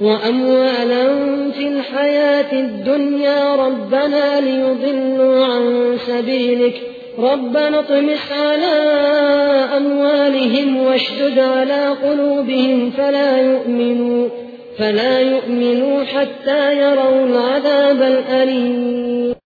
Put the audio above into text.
وأموالا في الحياة الدنيا ربنا ليضلوا عن سبيلك. ربنا اطمس على أموالهم واشدد على قلوبهم فلا يؤمنوا فلا يؤمنوا حتى يروا العذاب الأليم.